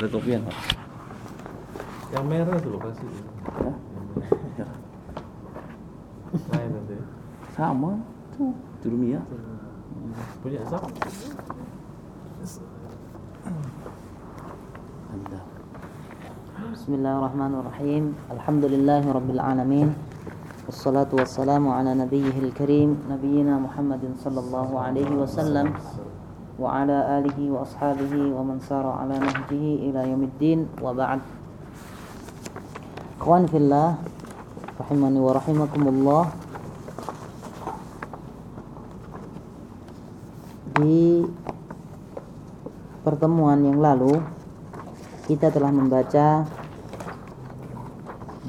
Ada? Yang merah itu loh kasih. Ya? Yang merah. Lain nanti. Sama. Tuh, Jurumia. Punya Zak? Anda. بسم الله الرحمن الرحيم الحمد لله رب العالمين والصلاة والسلام على نبيه الكريم نبينا محمد صلى الله عليه وسلم وعلى آله وأصحابه ومن سار على نهجه إلى يوم الدين وبعد إخوان في الله رحمني ورحمكم الله di pertemuan yang lalu kita telah membaca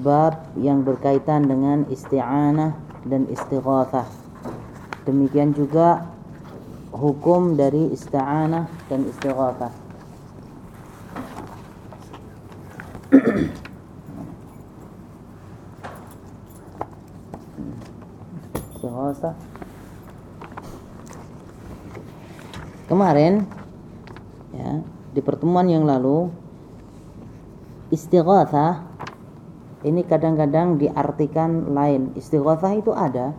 bab yang berkaitan dengan isti'anah dan istighatsah. Demikian juga hukum dari isti'anah dan istighatsah. Kemarin ya, di pertemuan yang lalu istighatsah ini kadang-kadang diartikan lain. Istighatsah itu ada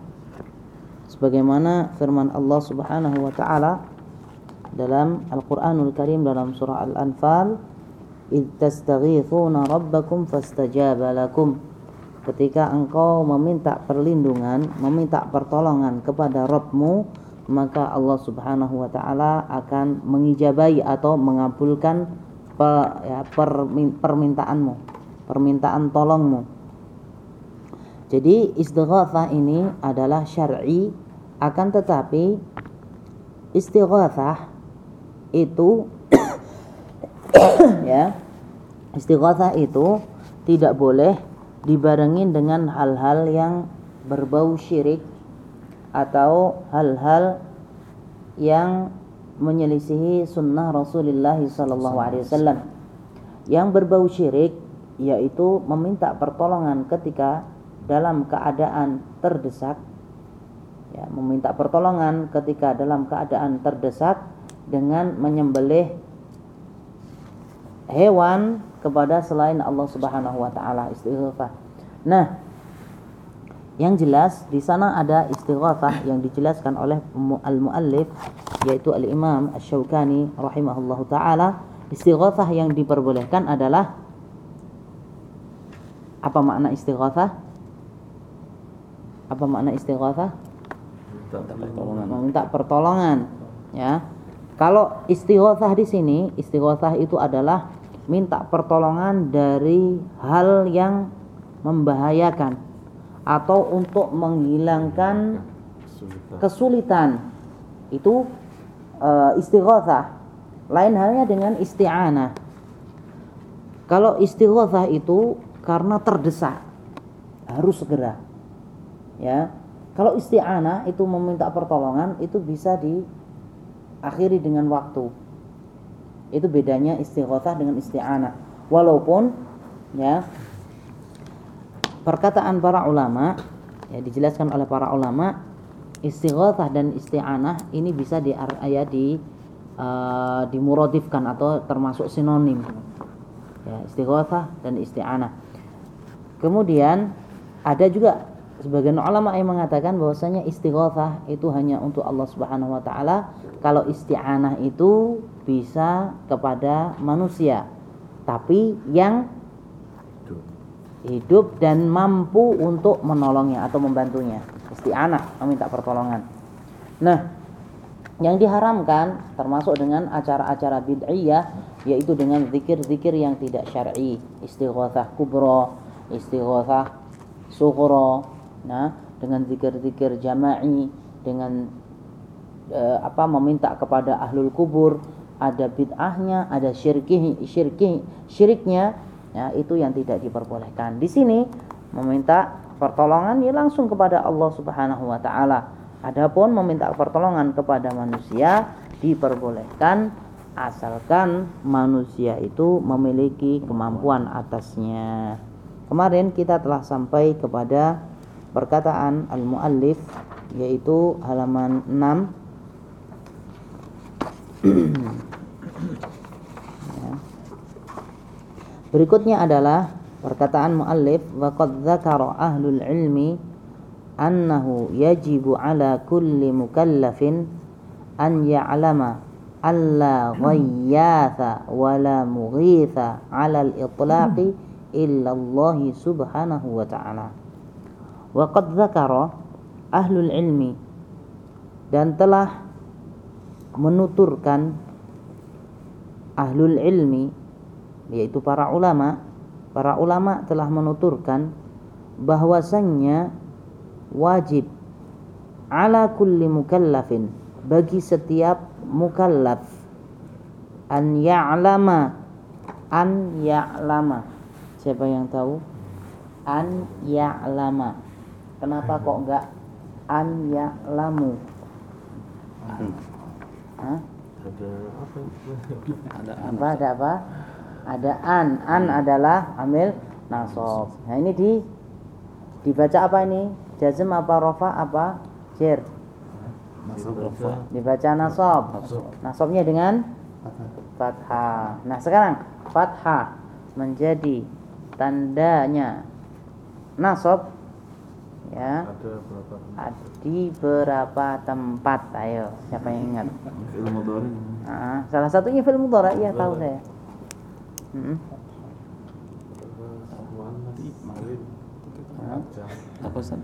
sebagaimana firman Allah Subhanahu wa taala dalam Al-Qur'anul Karim dalam surah Al-Anfal, "Id tastaghithuna rabbakum fastajaba lakum." Ketika engkau meminta perlindungan, meminta pertolongan kepada Rabbmu, maka Allah Subhanahu wa taala akan mengijabai atau mengabulkan ya, permintaanmu, permintaan tolongmu. Jadi istighatsah ini adalah syar'i akan tetapi istighatsah itu ya istighatsah itu tidak boleh dibarengin dengan hal-hal yang berbau syirik atau hal-hal yang menyelisihi sunnah Rasulullah wasallam. Yang berbau syirik yaitu meminta pertolongan ketika dalam keadaan terdesak ya meminta pertolongan ketika dalam keadaan terdesak dengan menyembelih hewan kepada selain Allah Subhanahu wa taala istighatsah. Nah, yang jelas di sana ada istighatsah yang dijelaskan oleh al-muallif yaitu al-Imam Asy-Syaukani rahimahullahu taala. Istighatsah yang diperbolehkan adalah apa makna istighatsah? Apa makna istighatsah? Minta pertolongan. Meminta pertolongan, ya. Kalau istighatsah di sini, istighatsah itu adalah minta pertolongan dari hal yang membahayakan atau untuk menghilangkan kesulitan. itu uh, istighatsah lain halnya dengan isti'anah. Kalau istighatsah itu karena terdesak harus segera ya kalau isti'anah itu meminta pertolongan itu bisa diakhiri dengan waktu itu bedanya istighatsah dengan isti'anah. Walaupun ya perkataan para ulama ya dijelaskan oleh para ulama istighatsah dan isti'anah ini bisa di ya di uh, dimuradifkan atau termasuk sinonim. Ya, dan isti'anah. Kemudian ada juga sebagian ulama yang mengatakan bahwasanya istighatsah itu hanya untuk Allah Subhanahu wa taala, kalau isti'anah itu bisa kepada manusia, tapi yang hidup dan mampu untuk menolongnya atau membantunya. Isti'anah meminta pertolongan. Nah, yang diharamkan termasuk dengan acara-acara bid'iyah yaitu dengan zikir-zikir yang tidak syar'i, istighatsah kubra, istighatsah sughra, nah dengan zikir-zikir jama'i, dengan eh, apa meminta kepada ahlul kubur, ada bid'ahnya, ada syirki, syirki, syiriknya, ya itu yang tidak diperbolehkan. Di sini meminta pertolongan ya langsung kepada Allah Subhanahu wa taala. Adapun meminta pertolongan kepada manusia diperbolehkan asalkan manusia itu memiliki kemampuan atasnya. Kemarin kita telah sampai kepada perkataan al-muallif yaitu halaman 6 ya. Berikutnya adalah perkataan muallif wa qad dzakara ahlul ilmi annahu yajibu ala kulli mukallafin an ya'lama alla ghayyatha wala mughitha ala al-itlaqi illa Allah subhanahu wa ta'ala. Wa qad dzakara ahlul ilmi dan telah menuturkan ahlul ilmi yaitu para ulama para ulama telah menuturkan bahwasannya wajib ala kulli mukallafin bagi setiap mukallaf. An ya'lama an ya'lama. Siapa yang tahu? An ya'lama kenapa kok enggak an ya'lamu Hah? Ada apa? Ada apa ada apa? Ada an. An adalah amil nasab. Nah ini di dibaca apa ini? Jazm apa rofa apa? Jer Baca dibaca. Nasab. Nasabnya dengan fathah nah sekarang fathah menjadi tandanya. Nasab ya ada berapa? di berapa tempat ayo siapa yang ingat Fi'il mudhari. Ah, salah satunya film mudhara ya tahu saya Hmm. Apa Ustaz?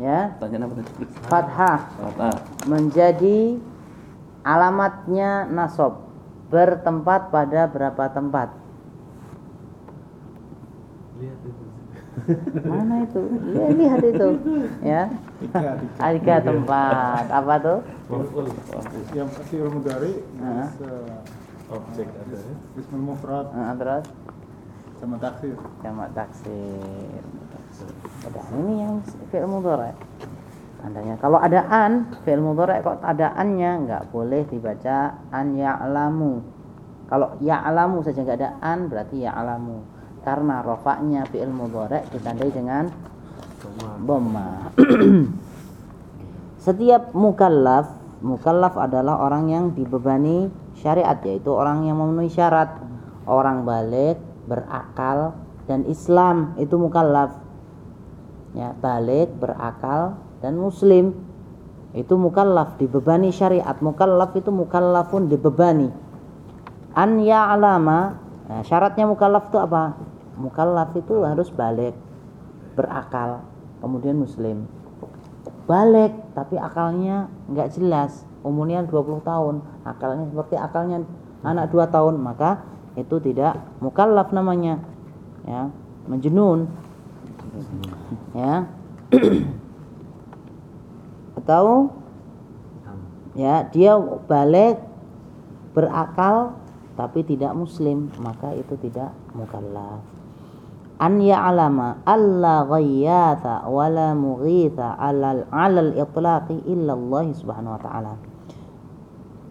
ya Tanya apa tadi? fathah Fatah. menjadi alamatnya nasab bertempat pada berapa tempat Lihat itu. Mana itu? Ya, lihat itu. Ya. Tiga tempat. Apa tuh? Yang fi'il mudhari Ah. bisa Objek ada ya. ismul mufrad. Terus? Sama taksir. Jamak taksir. Udah, ini yang fi'il mudhari. Tandanya kalau ada an fi'il mudhari kok ada annya? Nggak boleh dibaca an ya'lamu. Kalau ya'lamu saja nggak ada an berarti ya'lamu karena rofaknya fi'il mudhari ditandai dengan dhamma. Setiap mukallaf mukallaf adalah orang yang dibebani syariat yaitu orang yang memenuhi syarat. Orang balik berakal dan Islam itu mukallaf. Ya balik berakal dan muslim itu mukallaf dibebani syariat. Mukallaf itu mukallafun dibebani. An ya'lama nah, syaratnya mukallaf itu apa mukallaf itu harus balik berakal kemudian muslim. Balik tapi akalnya nggak jelas umurnya 20 tahun akalnya seperti akalnya anak 2 tahun maka itu tidak mukallaf namanya ya menjunun ya. Atau ya dia balik berakal tapi tidak muslim maka itu tidak mukallaf an ya'lama alla ghayyatha wala mughitha alal alal itlaqi illa Allah subhanahu wa ta'ala.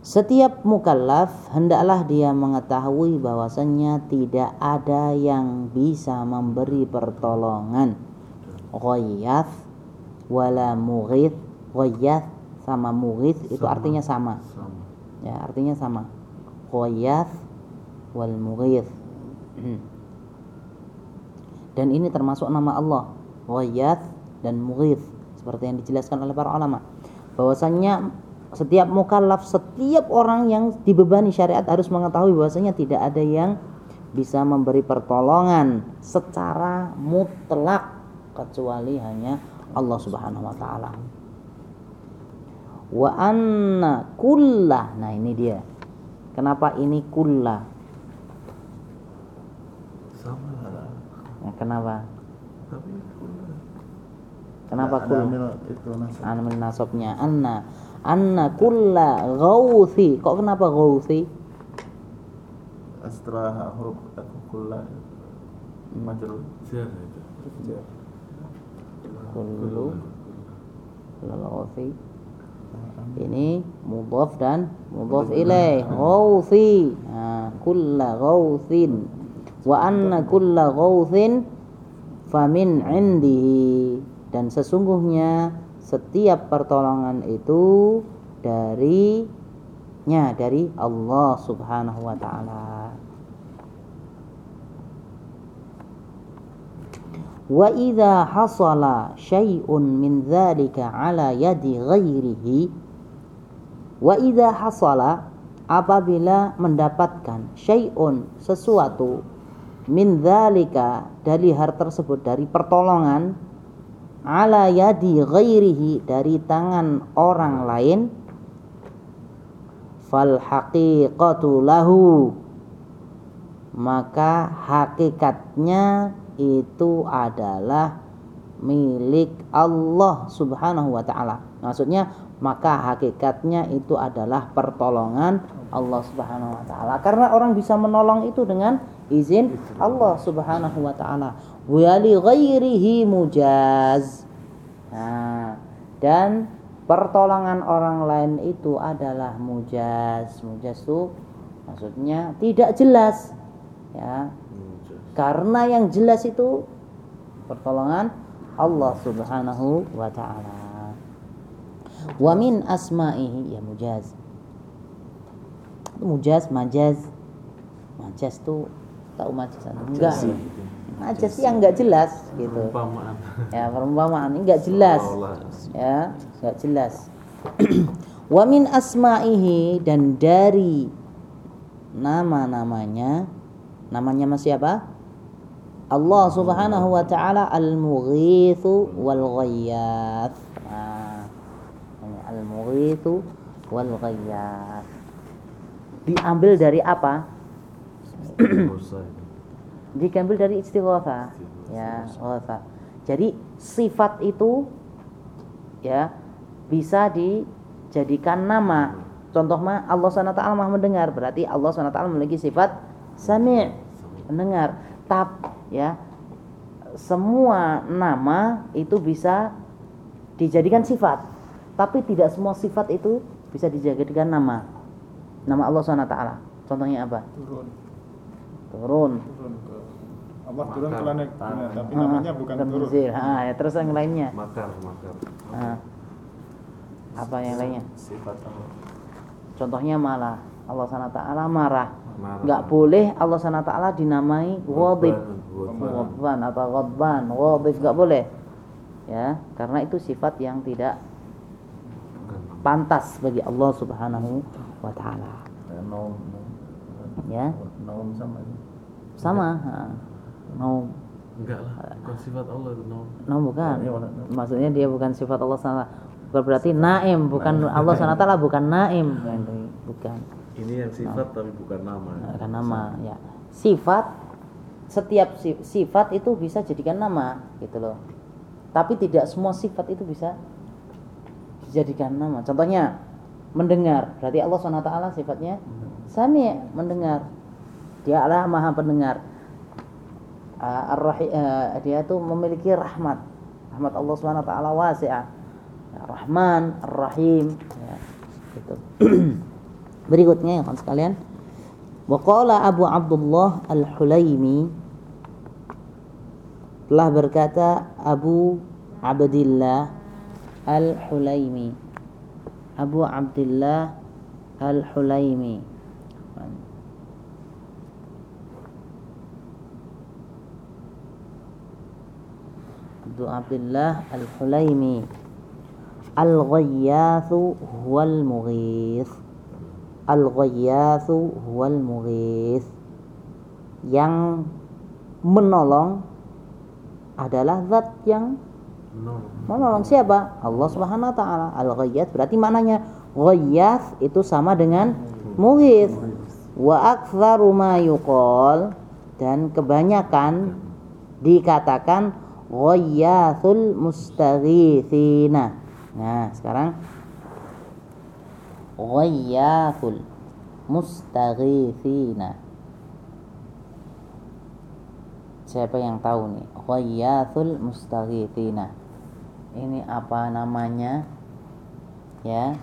Setiap mukallaf hendaklah dia mengetahui bahwasannya tidak ada yang bisa memberi pertolongan. Ghayath wala mughith ghayath sama mughith itu artinya sama. Sama. ya artinya sama. Ghayath wal mughith dan ini termasuk nama Allah ghayath dan mughith seperti yang dijelaskan oleh para ulama. Bahwasannya setiap mukallaf setiap orang yang dibebani syariat harus mengetahui bahwasanya tidak ada yang bisa memberi pertolongan secara mutlak kecuali hanya Allah Subhanahu wa taala. Wa anna kullah nah ini dia. Kenapa ini kullah Sama lah. Nah, kenapa? Tapi kenapa itu nasab. Anamil nasabnya. Anna. Anna kulla ghauthi kok kenapa ghauthi setelah huruf kulla. Majrur. Jar itu. kullu kulla ghauthi ini mudhaf dan mudhaf ilaih. Ghauthi nah, kulla ghauthin wa anna kulla ghauthin famin indihi dan sesungguhnya setiap pertolongan itu darinya dari Allah Subhanahu wa taala. wa idza hasala syai'un min dzalika ala yadi ghairihi wa idza hasala apabila mendapatkan syai'un sesuatu min dzalika dari hal tersebut dari pertolongan ala yadi ghairihi dari tangan orang lain fal haqiqatu lahu maka hakikatnya itu adalah milik Allah Subhanahu wa taala. Maksudnya maka hakikatnya itu adalah pertolongan Allah Subhanahu wa taala. Karena orang bisa menolong itu dengan izin Allah Subhanahu wa taala. Wa li ghairihi mujaz. Nah, dan pertolongan orang lain itu adalah mujaz. Mujaz itu maksudnya tidak jelas. Ya, karena yang jelas itu pertolongan Allah Subhanahu wa taala. Wa min asma'ihi ya mujaz. Mujaz, majaz. Majaz tuh tahu majaz enggak? Majaz yang enggak jelas gitu. Perumpamaan. Ya, perumpamaan ini enggak jelas. Allah. Ya, enggak jelas. Wa min asma'ihi dan dari nama-namanya namanya masih apa? Allah Subhanahu wa taala Al-Mughithu wal Ghayyath. Al-Mughithu wal Ghayyath. Diambil dari apa? Itu. Diambil dari istighatsah. Ya, ghatsah. Jadi sifat itu ya bisa dijadikan nama. Contoh mah Allah SWT Maha mendengar, berarti Allah SWT memiliki sifat sami' mendengar. Tap ya semua nama itu bisa dijadikan sifat tapi tidak semua sifat itu bisa dijadikan nama. Nama Allah swt contohnya apa? Turun. Turun. Turun ke Allah turun ke langit dunia, tapi namanya bukan turun. Ah, ya, terus yang lainnya? Makar, makar. Ah. apa yang lainnya? Sifat Allah contohnya malah Allah swt marah. Marah. nggak boleh Allah swt dinamai ghadib. Ghadban. ghadban atau ghadban. Ghadib nggak boleh. Ya karena itu sifat yang tidak pantas bagi Allah Subhanahu wa taala. Ya? nom sama sama no Enggak lah, bukan sifat Allah itu no. no bukan. Iya, maksudnya dia bukan sifat Allah SWT bukan berarti naim bukan Allah SWT bukan naim. Bukan. Ini yang sifat tapi bukan nama. bukan nama ya. Sifat setiap si- sifat itu bisa jadikan nama gitu loh. Tapi tidak semua sifat itu bisa dijadikan nama. Contohnya mendengar. Berarti Allah swt sifatnya sami mendengar. Dia adalah maha pendengar. Ah, ah, dia itu memiliki rahmat. Rahmat Allah swt wasi'ah. Ya, Rahman Ar-Rahim. Ya, gitu. berikutnya ya kawan sekalian. Waqala Abu Abdullah Al-Hulaimi telah berkata Abu Abdillah Al-Hulaimi. Abu Abdillah Al-Hulaimi. Abu Abdullah Al-Hulaimi. Al-Ghayyathu huwal mughith Al-Ghayyathu huwal mughith Yang menolong adalah zat yang. Menolong siapa? Allah Subhanahu wa taala. Al-Ghayyats berarti maknanya Ghayyats itu sama dengan Mughith. Wa aktsaru ma yuqal dan kebanyakan dikatakan Ghayyatsul mustaghitsina. Nah, sekarang Ghayyatsul mustaghitsina. Siapa yang tahu nih? Ghayyatsul mustaghitsina. Ini apa namanya? Ya.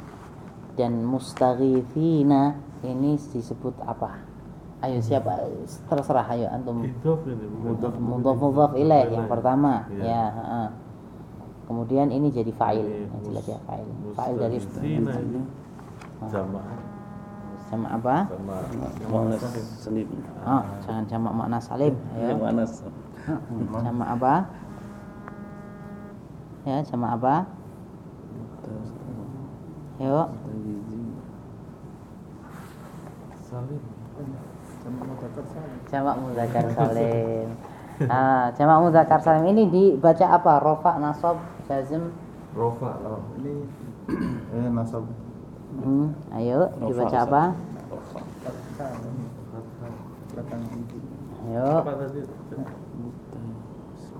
Dan mustaghitsina ini disebut apa? Ayo siapa? Terserah ayo antum. Mudhaf mudhaf ilaih yang pertama. Iya. Ya. Kemudian ini jadi fa'il. Ini Yang jelas ya fa'il. Fa'il dari ini sama apa? sama Makna salib. Jangan jamak makna salim. Ya, makna Sama apa? Ya, jamak apa? Yuk. Salim. Sama mudzakkar salim. Jamak muzakkar salim. Ah, jamak muzakkar salim ini dibaca apa? Rofa, nasab, jazm. Rofa. Oh, ini eh nasab. Hmm, ayo dibaca apa? Ayo. Apa tadi?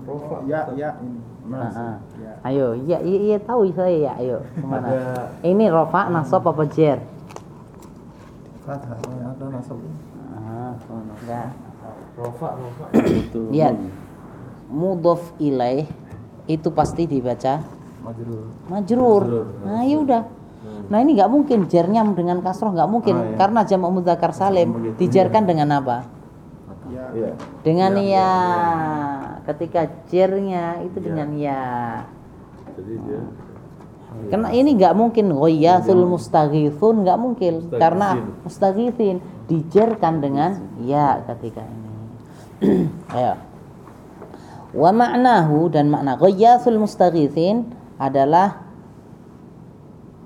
Rofa. Ya, ya ini. Ah, ah. Ya. Ayo, iya, iya, iya tahu saya ya. Ayo, ke mana? Ada- Ini rofa, nasab apa jer? Fathah, ya, ada nasab. Ah, enggak. Rofa. Rofa. Lihat. Mudhof ilaih itu pasti dibaca Majrur. majrur. Majrur. Nah, ya udah. Nah, ini nggak mungkin jernya dengan kasroh nggak mungkin Ah, iya. karena jamak mudzakkar salim dijarkan dengan apa? Ya. Iya. Dengan Ya, ya. Ketika jernya itu Ya. dengan ya. Jadi dia Karena ini nggak mungkin ghayathul mustaghithun nggak mungkin Mustaghithin. karena mustaghithin dijerkan dengan ya ketika ini. Ayo. Wa ma'nahu dan makna ghayathul mustaghithin adalah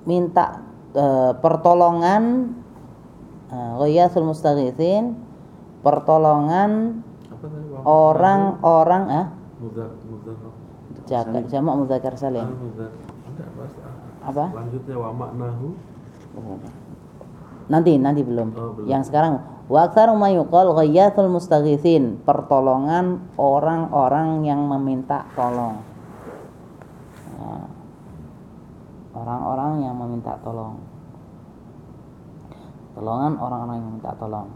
minta eh, pertolongan eh, ghayathul mustaghithin pertolongan orang-orang ah. Mudar. jamak muzakkar Ah, salim mudar. Enggak, Mas. apa Lanjutnya wa maknahu. Nanti, nanti belum. Oh, belum. Yang sekarang wa aktsaru ma yuqal ghayathul mustaghithin, pertolongan orang-orang yang meminta tolong. Orang-orang yang meminta tolong. Tolongan orang-orang yang meminta tolong.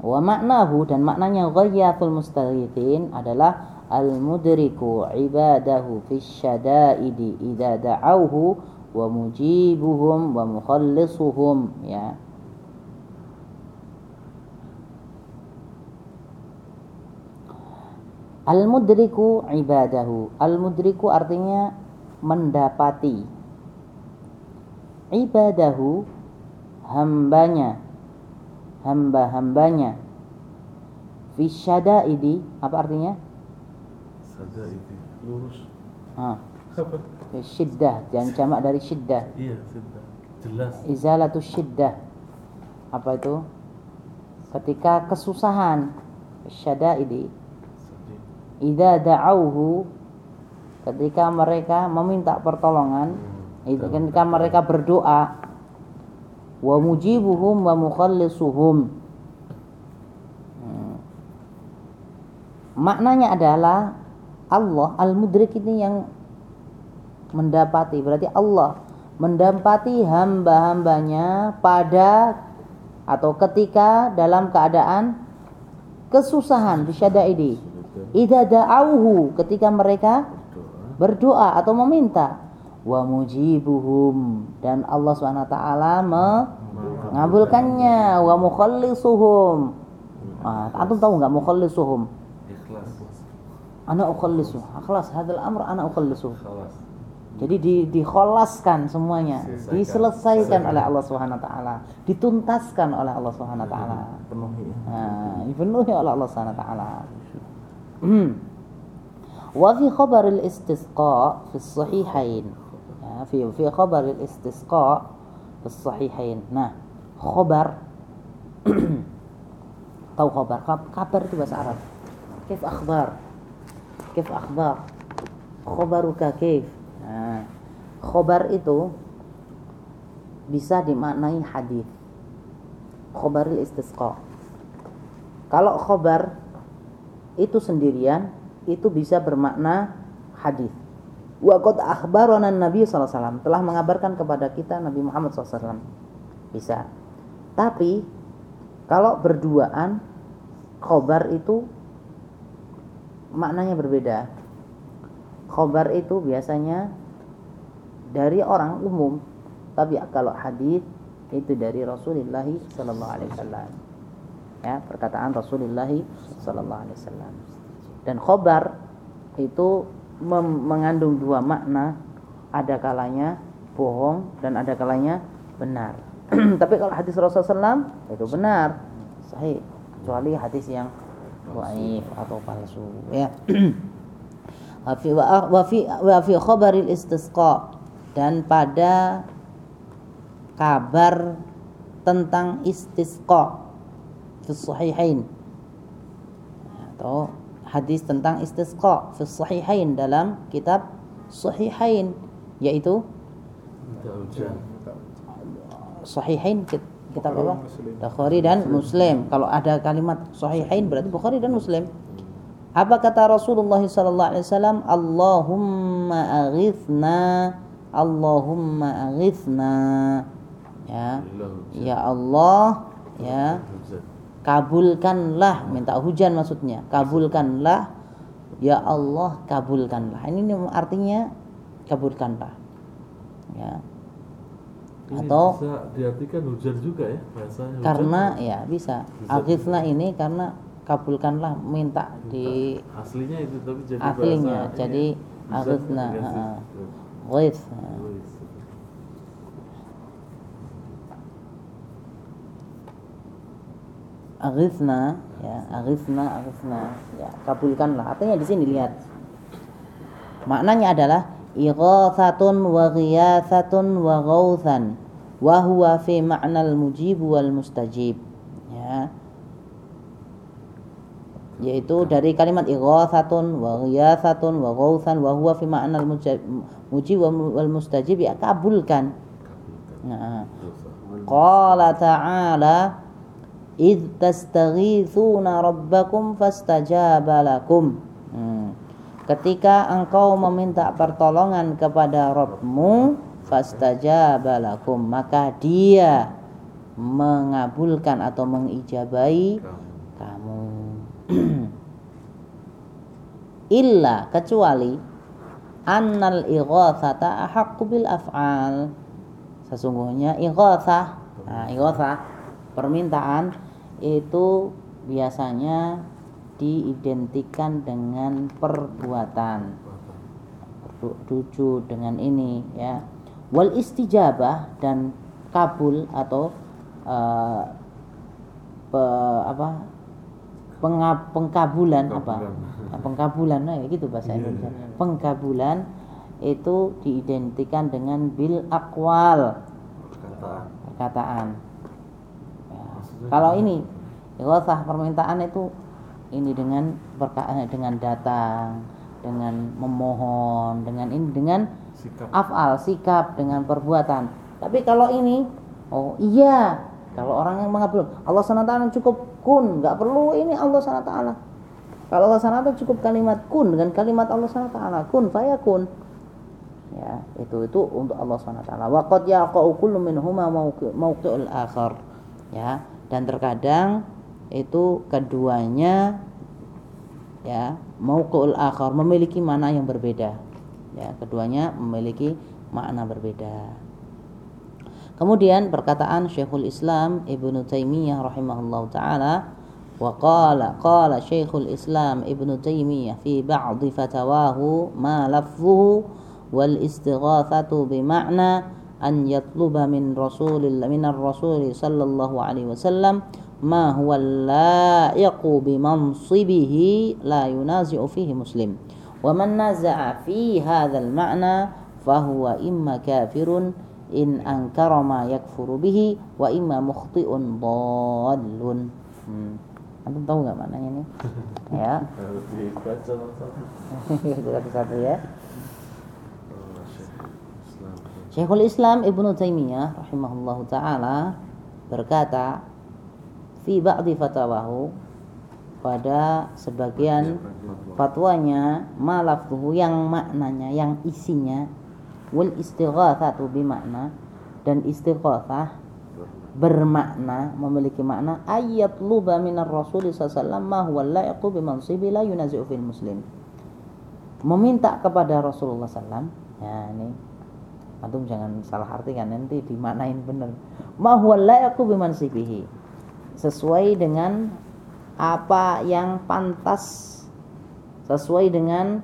Wa maknahu dan maknanya ghayathul mustaghithin adalah al-mudriku ibadahu fi syada'idi idza da'awhu wa mujibuhum wa mukhallisuhum ya. Al-mudriku ibadahu. Al-mudriku artinya mendapati. Ibadahu hambanya. Hamba-hambanya. Fi syada'idi apa artinya? Saja itu. Lurus. Ah, syiddah, jangan jamak dari syiddah. Iya, sudah. Jelas. Izalatus syiddah. Apa itu? Ketika kesusahan. Syada'idi. Idza da'auhu ketika mereka meminta pertolongan, Hmm. itu ketika mereka berdoa wa mujibuhum wa mukhallisuhum. Hmm. Maknanya adalah Allah al-mudrik ini yang mendapati berarti Allah mendapati hamba-hambanya pada atau ketika dalam keadaan kesusahan di syadaidi idza da'auhu ketika mereka Doa. berdoa atau meminta wa mujibuhum dan Allah Subhanahu wa taala mengabulkannya wa mukhallisuhum ah antum tahu nggak mukhallisuhum Ikhlas. ana ukhallisu ikhlas hadzal amr ana ukhallisu jadi di dikholaskan semuanya Selesaikan. diselesaikan Selesaikan. oleh Allah Subhanahu wa taala dituntaskan oleh Allah Subhanahu wa taala Penuhi. Nah, dipenuhi oleh Allah Subhanahu wa taala. Hmm. Wa fi khabar al-istisqa fi khabar al-istisqa fi sahihain. Nah, khabar tahu khabar Khab- kabar itu bahasa Arab. Kif akhbar? Kif akhbar? Khabaruka kif? Nah, khabar itu bisa dimaknai hadis. Khabaril istisqa. Kalau khobar itu sendirian itu bisa bermakna hadis. Wa qad akhbarana Nabi SAW telah mengabarkan kepada kita Nabi Muhammad SAW. Bisa. Tapi kalau berduaan khobar itu maknanya berbeda. Khobar itu biasanya dari orang umum, tapi kalau hadis itu dari Rasulullah Sallallahu Alaihi Wasallam ya perkataan Rasulullah Sallallahu Alaihi Wasallam dan khobar itu mengandung dua makna. Ada kalanya bohong dan ada kalanya benar. Tapi kalau hadis Rasulullah SAW itu benar. Sahih. Kecuali hadis yang dhaif atau palsu ya. Wa fi wa fi wa fi khabaril istisqa. Dan pada kabar tentang istisqa. Fi sahihain. Atau hadis tentang istisqa fi sahihain dalam kitab sahihain yaitu sahihain kit- kitab apa? Bukhari dan Muslim. Kalau ada kalimat sahihain berarti Bukhari dan Muslim. Apa kata Rasulullah sallallahu alaihi wasallam? Allahumma aghithna Allahumma aghithna. Ya. Ya Allah, ya. Kabulkanlah minta hujan maksudnya. Kabulkanlah. Ya Allah kabulkanlah. Ini artinya kabulkanlah. Ya. Ini Atau- bisa diartikan hujan juga ya bahasanya hujan. karena ya bisa. Bisa. aghithna ini karena kabulkanlah minta di aslinya itu tapi jadi aslinya bahasa jadi dikasih. ha, ghith Aghithna ya aghithna aghithna ya kabulkanlah. Artinya di sini lihat. Maknanya adalah ighathatun wa ghiyathatun wa ghauthan wa huwa fi ma'nal mujib wal mustajib ya. Yaitu dari kalimat ighathatun wa ghiyathatun wa ghauthan wa huwa fi ma'nal mujib wal mustajib ya kabulkan. Nah. Qala ta'ala Idh tastaghithuna rabbakum fastajaba lakum Hmm. Ketika engkau meminta pertolongan kepada Rabbmu fastajaba lakum maka dia mengabulkan atau mengijabai Kamu. illa kecuali annal ighatsata ahaqqu bil af'al sesungguhnya ighatsah nah ighatsah permintaan itu biasanya diidentikan dengan perbuatan tuju dengan ini ya wal istijabah dan kabul atau eh, pe- apa penga- pengkabulan apa Pengkabulan. pengkabulan nah, gitu bahasa Iya, Indonesia iya. pengkabulan itu diidentikan dengan bil akwal perkataan Ya. Kalau ini ighosah permintaan itu ini dengan berka- eh, dengan datang dengan memohon dengan ini dengan sikap. afal sikap dengan perbuatan. Tapi kalau ini oh iya kalau orang yang mengabul Allah SWT cukup kun nggak perlu ini Allah SWT. Kalau Allah SWT cukup kalimat kun dengan kalimat Allah SWT kun fayakun ya itu itu untuk Allah SWT. Waqad yaqa'u kullu minhuma mauqi'ul akhar ya dan terkadang itu keduanya ya mauqi'ul akhar memiliki makna yang berbeda. Ya keduanya memiliki makna berbeda. Kemudian perkataan Syekhul Islam Ibnu Taimiyah rahimahullah taala wa qala qala Syekhul Islam Ibnu Taimiyah fi ba'd fatawahu ma lafzuhu wal istighatsatu bi ma'na an yatluba min rasulillah min ar-rasul sallallahu alaihi wasallam ma huwa la'iqu bi mansibihi la yunazi'u fihi muslim wa man naza'a fi hadzal ma'na fahuwa imma kafirun in ankara ma yakfuru bihi wa imma mukhti'un dhallun hmm. antum tahu nggak maknanya ini? Ya. Harus dibaca satu-satu satu-satu ya Oh, Syekh Islam Syekhul Islam Ibnu Taimiyah rahimahullahu taala berkata fi ba'di fatawahu pada sebagian fatwanya ma lafzuhu yang maknanya yang isinya wal istighatsatu bi makna dan istighatsah bermakna memiliki makna ayat luba minar rasul sallallahu ma huwa laiqu bi la yunazi'u fil muslim. Meminta kepada Rasulullah sallam ya ini antum jangan salah artikan nanti dimaknain benar ma huwa laiqu bi mansibihi. Sesuai dengan apa yang pantas. Sesuai dengan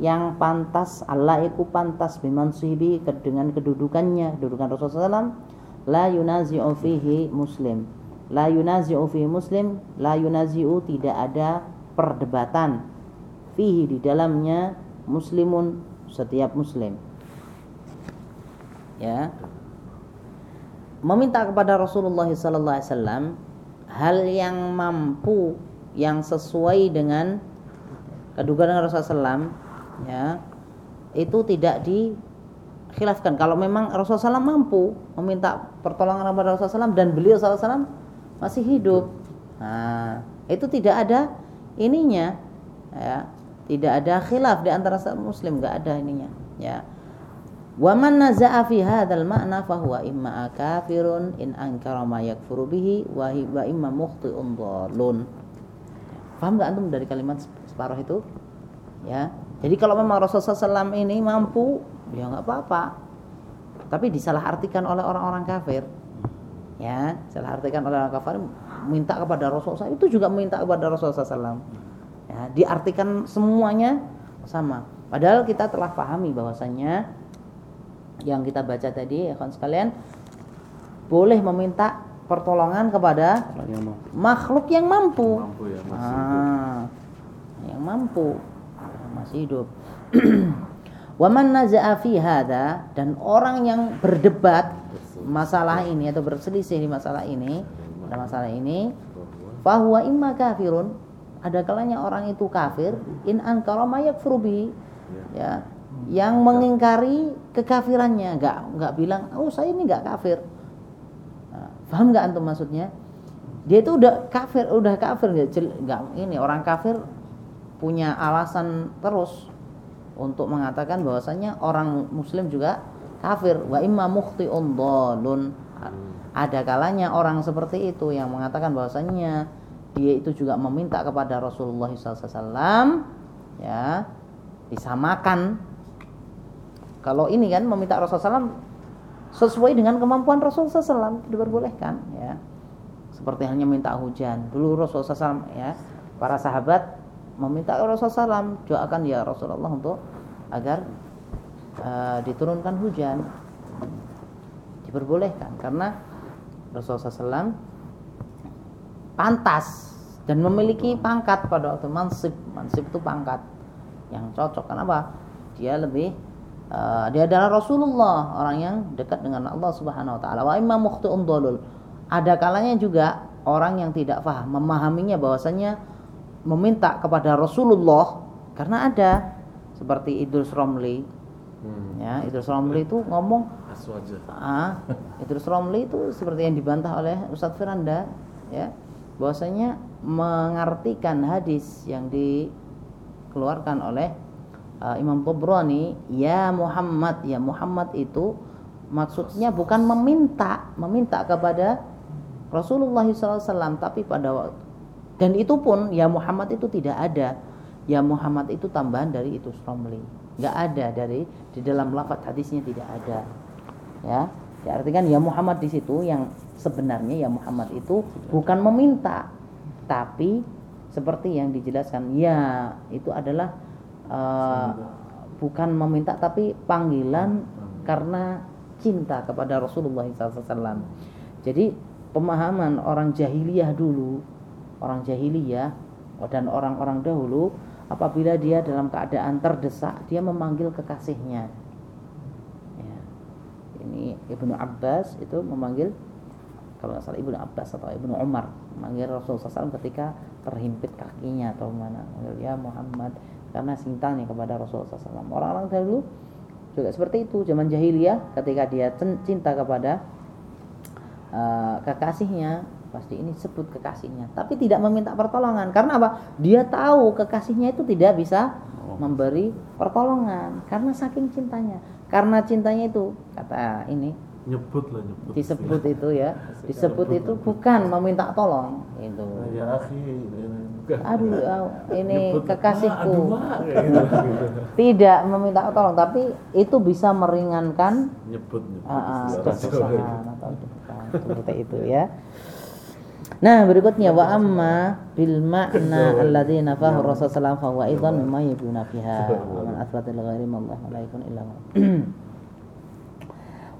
yang pantas. Allah itu pantas bimansibi dengan kedudukannya. Kedudukan Rasulullah SAW la yunazi'u fihi muslim. La yunazi'u fihi muslim la yunazi'u tidak ada perdebatan. Fihi di dalamnya muslimun setiap muslim ya. Meminta kepada Rasulullah wasallam hal yang mampu yang sesuai dengan kedugaan Rasulullah SAW ya itu tidak dikhilafkan. Kalau memang Rasulullah SAW mampu meminta pertolongan kepada Rasulullah SAW dan beliau SAW masih hidup. Nah itu tidak ada ininya ya. Tidak ada khilaf di antara muslim nggak ada ininya ya Wa man naza'a fi hadzal ma'na fa huwa imma kafirun in ankara ma yakfuru bihi wa wa imma mukhti'un dhalun. Paham enggak antum dari kalimat separuh itu? Ya. Jadi kalau memang Rasulullah SAW ini mampu, ya nggak apa-apa. Tapi disalahartikan oleh orang-orang kafir. Ya, disalahartikan oleh orang kafir minta kepada Rasulullah itu juga minta kepada Rasulullah SAW. Ya, diartikan semuanya sama. Padahal kita telah pahami bahwasanya yang kita baca tadi ya kan sekalian boleh meminta pertolongan kepada yang makhluk yang mampu, Mampu ya, masih Ah, yang mampu. Masih hidup. Waman naza'a fi hada dan orang yang berdebat masalah ini atau berselisih di masalah ini pada masalah ini fahuwa imma kafirun ada kalanya orang itu kafir in ankara ma yakfuru bihi. Ya yang mengingkari kekafirannya. Nggak nggak bilang oh saya ini nggak kafir. Nah, paham nggak antum maksudnya? Dia itu udah kafir udah kafir. Nggak ini orang kafir punya alasan terus untuk mengatakan bahwasanya orang muslim juga kafir. Wa imma mukhti'un dhalun. Ada kalanya orang seperti itu yang mengatakan bahwasanya dia itu juga meminta kepada Rasulullah SAW ya disamakan kalau ini kan meminta Rasulullah SAW sesuai dengan kemampuan Rasulullah SAW diperbolehkan ya. Seperti hanya minta hujan. Dulu Rasulullah SAW ya para sahabat meminta Rasulullah SAW doakan ya Rasulullah untuk agar eh, diturunkan hujan. Diperbolehkan karena Rasulullah SAW pantas dan memiliki pangkat pada waktu mansib. Mansib itu pangkat yang cocok. Kenapa? Dia lebih eh, dia adalah Rasulullah orang yang dekat dengan Allah Subhanahu wa taala wa imma mukhti'un dhalul ada kalanya juga orang yang tidak paham memahaminya bahwasanya meminta kepada Rasulullah karena ada seperti Idrus Romli Hmm. ya Idrus Romli itu ngomong Aswaja. Ah, Idrus Romli itu seperti yang dibantah oleh Ustadz Firanda, ya, bahwasanya mengartikan hadis yang dikeluarkan oleh uh, Imam Tabrani, ya Muhammad, ya Muhammad itu maksudnya bukan meminta, meminta kepada Rasulullah SAW, tapi pada waktu dan itu pun ya Muhammad itu tidak ada, ya Muhammad itu tambahan dari Idrus Romli, nggak ada dari di dalam lafadz hadisnya tidak ada. Ya diartikan ya Muhammad di situ yang sebenarnya ya Muhammad itu bukan meminta tapi seperti yang dijelaskan ya itu adalah eh, bukan meminta tapi panggilan karena cinta kepada Rasulullah SAW jadi pemahaman orang jahiliyah dulu orang jahiliyah dan orang-orang dahulu apabila dia dalam keadaan terdesak dia memanggil kekasihnya. Ya. ini Ibnu Abbas itu memanggil kalau nggak salah Ibnu Abbas atau Ibnu Umar memanggil Rasulullah SAW ketika terhimpit kakinya atau mana. Ya Muhammad karena cintanya kepada Rasulullah SAW orang-orang dahulu juga seperti itu. Zaman jahiliyah ketika dia cinta kepada uh, kekasihnya pasti ini sebut kekasihnya. Tapi tidak meminta pertolongan. Karena apa? Dia tahu kekasihnya itu tidak bisa memberi pertolongan. Karena saking cintanya. Karena cintanya itu kata ini Nyebut lah nyebut. disebut itu ya disebut itu bukan meminta tolong itu Ya akhi. Aduh ini Nyebut, kekasihku "Ah, aduh, Mak," kayak gitu, gitu. tidak meminta tolong tapi itu bisa meringankan Nyebut nyebut. Kesusahan atau itu ya. Nah berikutnya wa amma bil makna alladzi nafahu Rasulullah sallallahu alaihi wasallam fa mimma yabuna fiha wa man athbata li ghairi Allah yakun illa ma.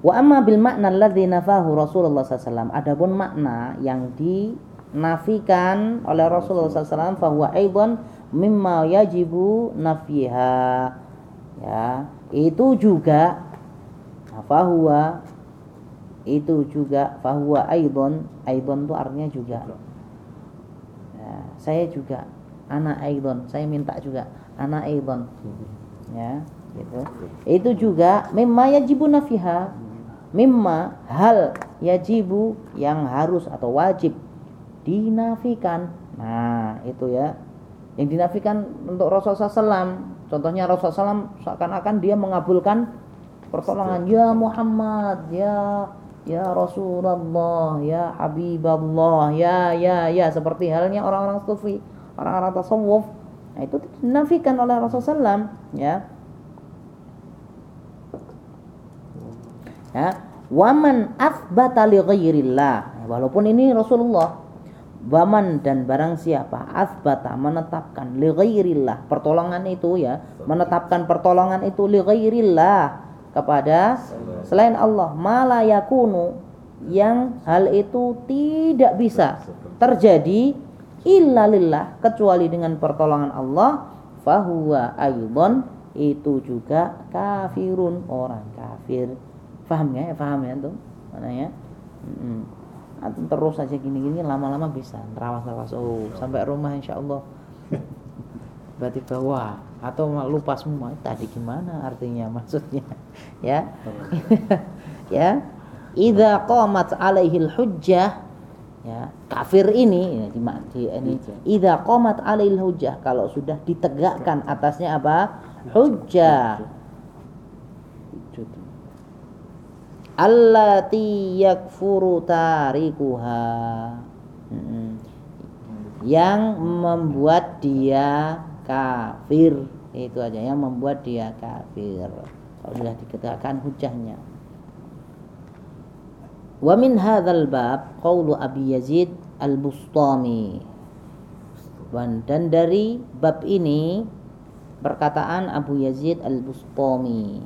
Wa amma bil makna alladzi nafahu Rasulullah sallallahu adapun makna yang dinafikan oleh Rasulullah sallallahu fa huwa aidan mimma yajibu nafiha ya itu juga nah, fahuwa itu juga fahuwa aidon. Aidon itu artinya juga. Ya, saya juga anak aidon. Saya minta juga anak aidon. Ya gitu. Itu juga mimma yajibu nafiha mimma hal yajibu yang harus atau wajib dinafikan. Nah itu ya. Yang dinafikan untuk Rasulullah SAW contohnya Rasulullah SAW seakan-akan dia mengabulkan pertolongan. Ya Muhammad ya ya Rasulullah ya Habiballah ya ya ya. Seperti halnya orang-orang sufi orang-orang tasawuf. Nah itu dinafikan oleh Rasulullah SAW ya ya. Waman athbata li ghairillah. Walaupun ini Rasulullah. Waman dan barang siapa athbata menetapkan li ghairillah. Pertolongan itu ya. Menetapkan pertolongan itu li ghairillah kepada selain Allah. Mala yakunu yang hal itu tidak bisa terjadi illa lillah kecuali dengan pertolongan Allah. Fahuwa aidon itu juga kafirun orang kafir Paham ya? Paham ya tuh? Mana ya? Hmm. Antum terus aja gini-gini lama-lama bisa. Terawas-terawas. Oh, sampai rumah insya Allah. Berarti bahwa atau lupa semua. Tadi gimana artinya maksudnya? Ya? Ya? Idza qamat alaihil hujjah ya kafir ini di, di ini. Idza qamat alaihil hujjah kalau sudah ditegakkan atasnya apa? Hujjah allati yakfuru tarikuha. Yang membuat dia kafir. Itu aja yang membuat dia kafir. Kalau sudah dikatakan hujahnya. Wa min hadzal bab qaulu abi yazid al-bustami. Dan dari bab ini perkataan Abu Yazid al-Bustami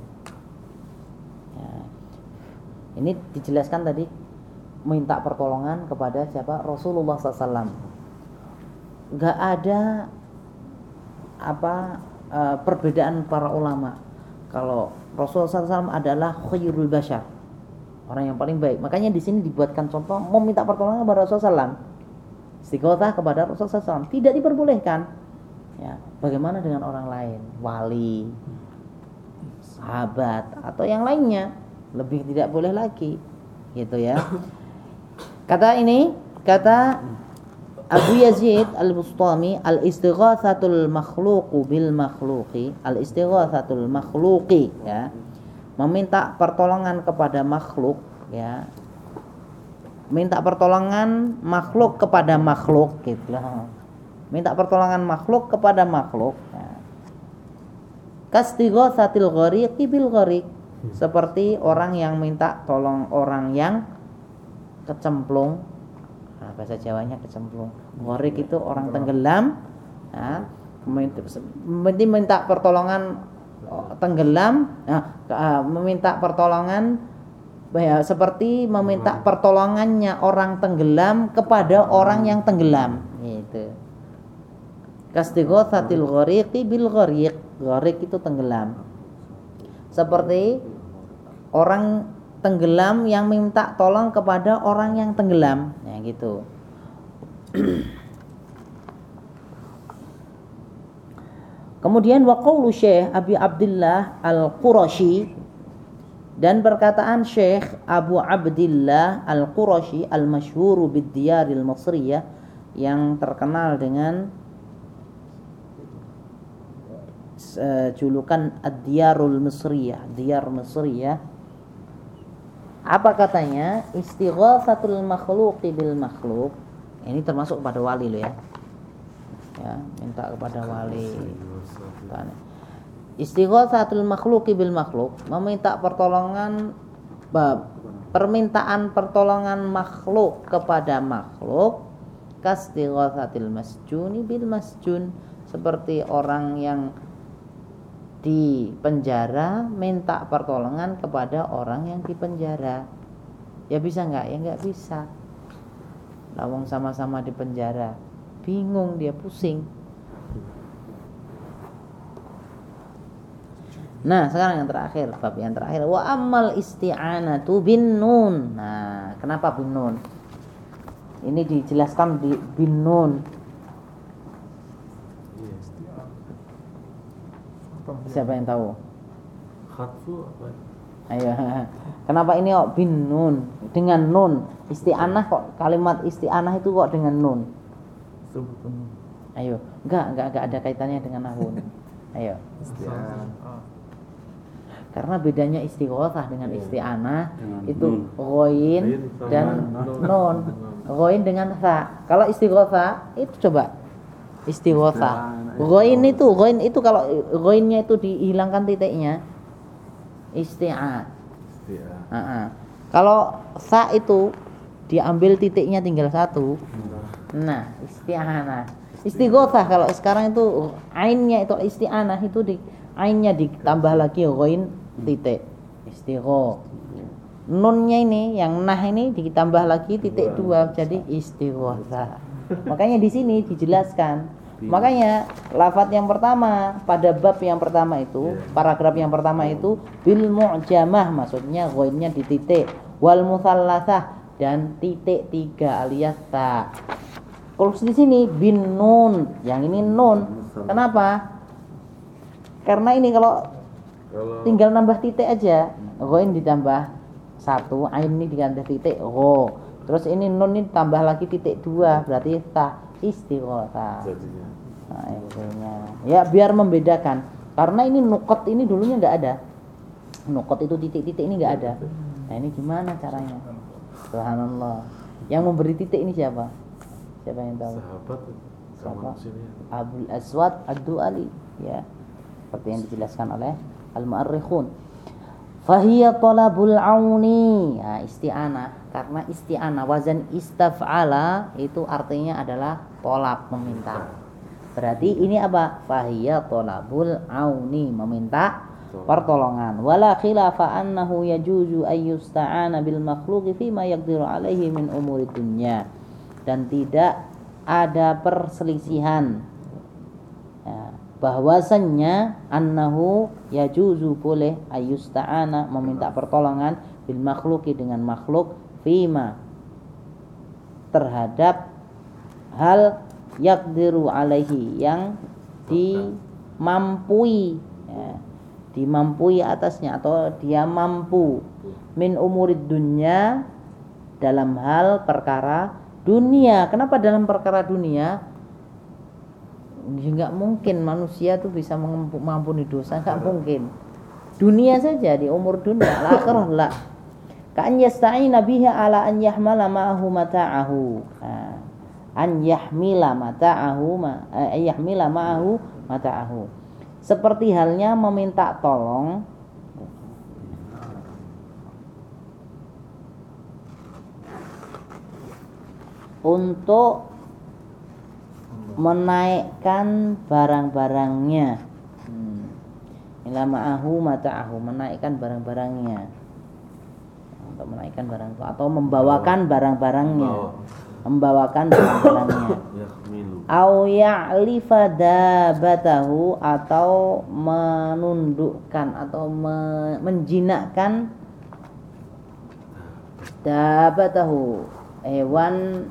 ini dijelaskan tadi minta pertolongan kepada siapa Rasulullah SAW. Gak ada apa uh, perbedaan para ulama. Kalau Rasulullah SAW adalah khairul bashar, orang yang paling baik. Makanya di sini dibuatkan contoh mau minta pertolongan kepada Rasulullah SAW. Istighotah kepada Rasulullah SAW tidak diperbolehkan. Ya, bagaimana dengan orang lain, wali, sahabat atau yang lainnya? Lebih tidak boleh lagi. Gitu ya. Kata ini kata Abu Yazid Al-Bustami al-istighathatul makhluqu bil makhluqi. Al-istighathatul makhluqi ya. Meminta pertolongan kepada makhluk ya. Minta pertolongan makhluk kepada makhluk gitu. Minta pertolongan makhluk kepada makhluk ya. kastighathatil ghariqi bil ghariq seperti orang yang minta tolong orang yang kecemplung. Nah, bahasa Jawanya kecemplung. Gorik itu orang tenggelam. Nah, minta pertolongan oh, tenggelam. Nah, meminta pertolongan ya, seperti meminta pertolongannya orang tenggelam kepada orang yang tenggelam. Gitu. Kastighathatil ghariqi bil ghariq. Ghariq itu tenggelam seperti orang tenggelam yang minta tolong kepada orang yang tenggelam. Ya gitu. Kemudian waqaulu Syekh Abi Abdullah Al-Qurashi dan perkataan Syekh Abu Abdullah Al-Qurashi al-masyhur bid-diyaril Masriyah yang terkenal dengan uh, julukan Ad-Diyarul Misriyah, Diyar Misriyah. Apa katanya? Istighatsatul makhluqi bil makhluk. Ini termasuk kepada wali lo ya. Ya, minta kepada wali. Istighatsatul makhluqi bil makhluk, meminta pertolongan permintaan pertolongan makhluk kepada makhluk kastighatsatil masjuni bil masjun seperti orang yang di penjara minta pertolongan kepada orang yang di penjara ya bisa nggak ya nggak bisa lawang sama-sama di penjara bingung dia pusing Nah, sekarang yang terakhir, bab yang terakhir. Wa ammal isti'anatu bin nun. Nah, kenapa bin nun? Ini dijelaskan di bin nun. Iya, isti'anah. Apa? Siapa yang tahu? Khatfu apa? Ayo. Kenapa ini kok bin nun dengan nun? Isti'anah kok kalimat isti'anah itu kok dengan nun? Ayo. Enggak, enggak enggak ada kaitannya dengan nahwu. Ayo. Ah, Karena bedanya istighosah dengan Iya. isti'anah itu sama dan nun. Ghoin dengan sa. Kalau istighosah itu coba istighosah. Ghoin itu ghoin itu kalau ghoinnya itu dihilangkan titiknya. Ah, ah. Kalau sa itu diambil titiknya tinggal satu. Nah, isti'anah. Istighosah kalau sekarang itu ainnya itu isti'anah itu di ainnya ditambah lagi ghoin titik. Istigho. Nunnya ini yang nah ini ditambah lagi titik dua jadi istighosah. Makanya di sini dijelaskan. Makanya lafat yang pertama pada bab yang pertama itu, Iya. paragraf yang pertama itu bil mu'jamah maksudnya ghoinnya di titik wal musallasah dan titik tiga alias ta. Kalau di sini bin nun, yang ini nun. Kenapa? Karena ini kalau Kalau tinggal nambah titik aja, ghoin ditambah satu, ain ini diganti titik gho. Terus ini nun ini tambah lagi titik dua, berarti ta istighosah. jadinya Nah, intinya. Ya biar membedakan. Karena ini nukot ini dulunya nggak ada. Nukot itu titik-titik ini nggak ada. Nah ini gimana caranya? Subhanallah. Yang memberi titik ini siapa? Siapa yang tahu? sahabat Siapa? Abul Aswad Ad-Du'ali ya. Seperti yang dijelaskan oleh Al-Mu'arrikhun. Fahiya talabul auni. Ya, isti'anah. Karena isti'anah wazan istaf'ala itu artinya adalah tolab meminta. Berarti ini apa? Fahiya talabul auni meminta pertolongan. Wala khilafa annahu yajuzu ay yusta'ana bil makhluqi fima yaqdiru alaihi min umuri dunya. Dan tidak ada perselisihan bahwasannya annahu yajuzu boleh ayusta'ana meminta pertolongan bil makhluki dengan makhluk fima terhadap hal yakdiru alaihi yang dimampui ya, dimampui atasnya atau dia mampu min umurid dunya dalam hal perkara dunia. Kenapa dalam perkara dunia nggak mungkin manusia tuh bisa mengampuni dosa nggak mungkin. Dunia saja di umur dunia akhirah la kan yasta'ina biha ala an yahmala ma'ahu mata'ahu. An yahmila mata'ahu ma eh, an yahmila ma'ahu mata'ahu. Seperti halnya meminta tolong. Untuk menaikkan barang-barangnya. Hmm. Ila ma'ahu mata'ahu menaikkan barang-barangnya. Untuk menaikkan barang atau membawakan barang-barangnya. Membawakan barang-barangnya. Au ya'lifa dabatahu atau menundukkan atau me- menjinakkan dabatahu hewan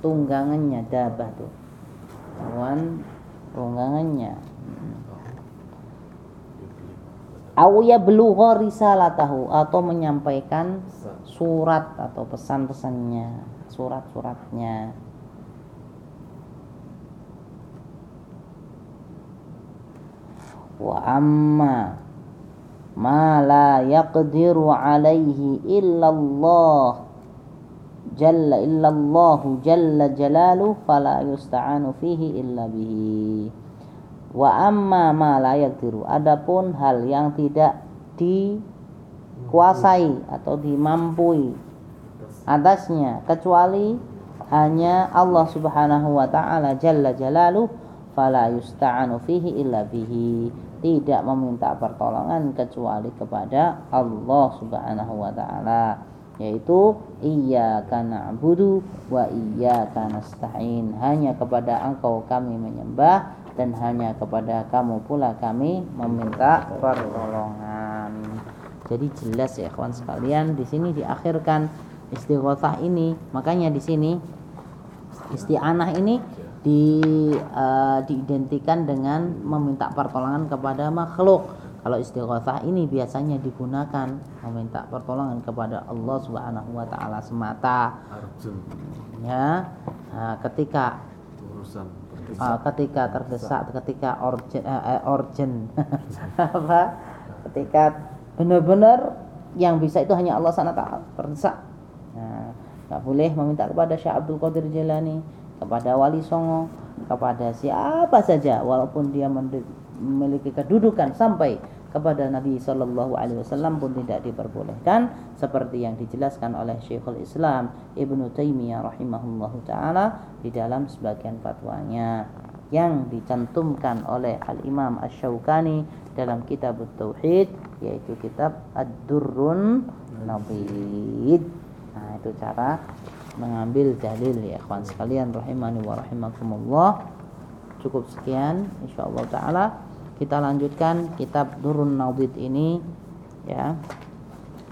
tunggangannya dabah tuh hewan tunggangannya au yablugha risalatahu atau menyampaikan surat atau pesan-pesannya surat-suratnya. Wa amma ma la yaqdiru alaihi illallah jalla illallahu jalla jalalu fala yusta'anu fihi illa bihi. Wa amma ma la yaqdiru adapun hal yang tidak dikuasai atau dimampui atasnya kecuali hanya Allah Subhanahu wa taala jalla jalalu fala yusta'anu fihi illa bihi. Tidak meminta pertolongan kecuali kepada Allah Subhanahu wa taala yaitu iyyaka na'budu wa iyyaka nasta'in hanya kepada engkau kami menyembah dan hanya kepada kamu pula kami meminta pertolongan. Jadi jelas ya kawan sekalian di sini diakhirkan istighothah ini. Makanya di sini isti'anah ini di eh, diidentikan dengan meminta pertolongan kepada makhluk. Kalau istighothah ini biasanya digunakan meminta pertolongan kepada Allah Subhanahu wa taala semata. Arjun Ya. Nah, ketika urusan uh, ketika terdesak, ketika urgent, eh, urgent. apa? Ketika benar-benar yang bisa itu hanya Allah SWT terdesak. Nah, nggak boleh meminta kepada Syekh Abdul Qadir Jalani, kepada Wali Songo, kepada siapa saja, walaupun dia memiliki kedudukan sampai kepada Nabi Shallallahu Alaihi Wasallam pun tidak diperbolehkan seperti yang dijelaskan oleh Syekhul Islam Ibnu Taimiyah rahimahullahu taala di dalam sebagian fatwanya yang dicantumkan oleh Al Imam Asy-Syaukani dalam kitab Tauhid yaitu kitab Ad-Durrun Nabid. Nah, itu cara mengambil dalil ya kawan sekalian rahimani wa rahimakumullah. Cukup sekian insyaallah taala kita lanjutkan kitab Durrun Nabid ini ya.